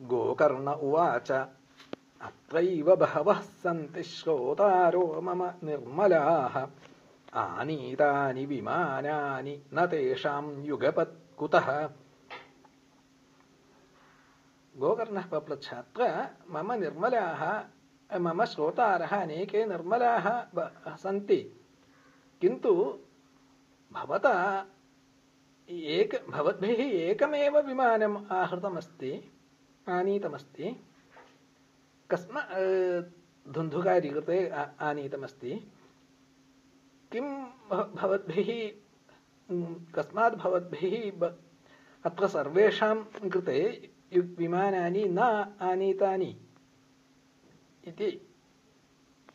गोकर्ण उवाच। अत्रैव बहवः सन्ति श्रोतारो मम निर्मलाः। आनीतानि विमानानि न तेषां युगपत् कुतः गोकर्णः पप्रच्छ अत्र मम निर्मलाः मम श्रोतारः अनेके निर्मलाः सन्ति। किन्तु भवता एक भवद्भिः एकमेव विमानम् आहृतमस्ति आनीतमस्ति। कस्म धुन्धुकारि कृते आनीतमस्ति। किं भवद्भिः कस्मात् भवद्भिः अत्र सर्वेषां कृते विमानानि न आनीतानि इति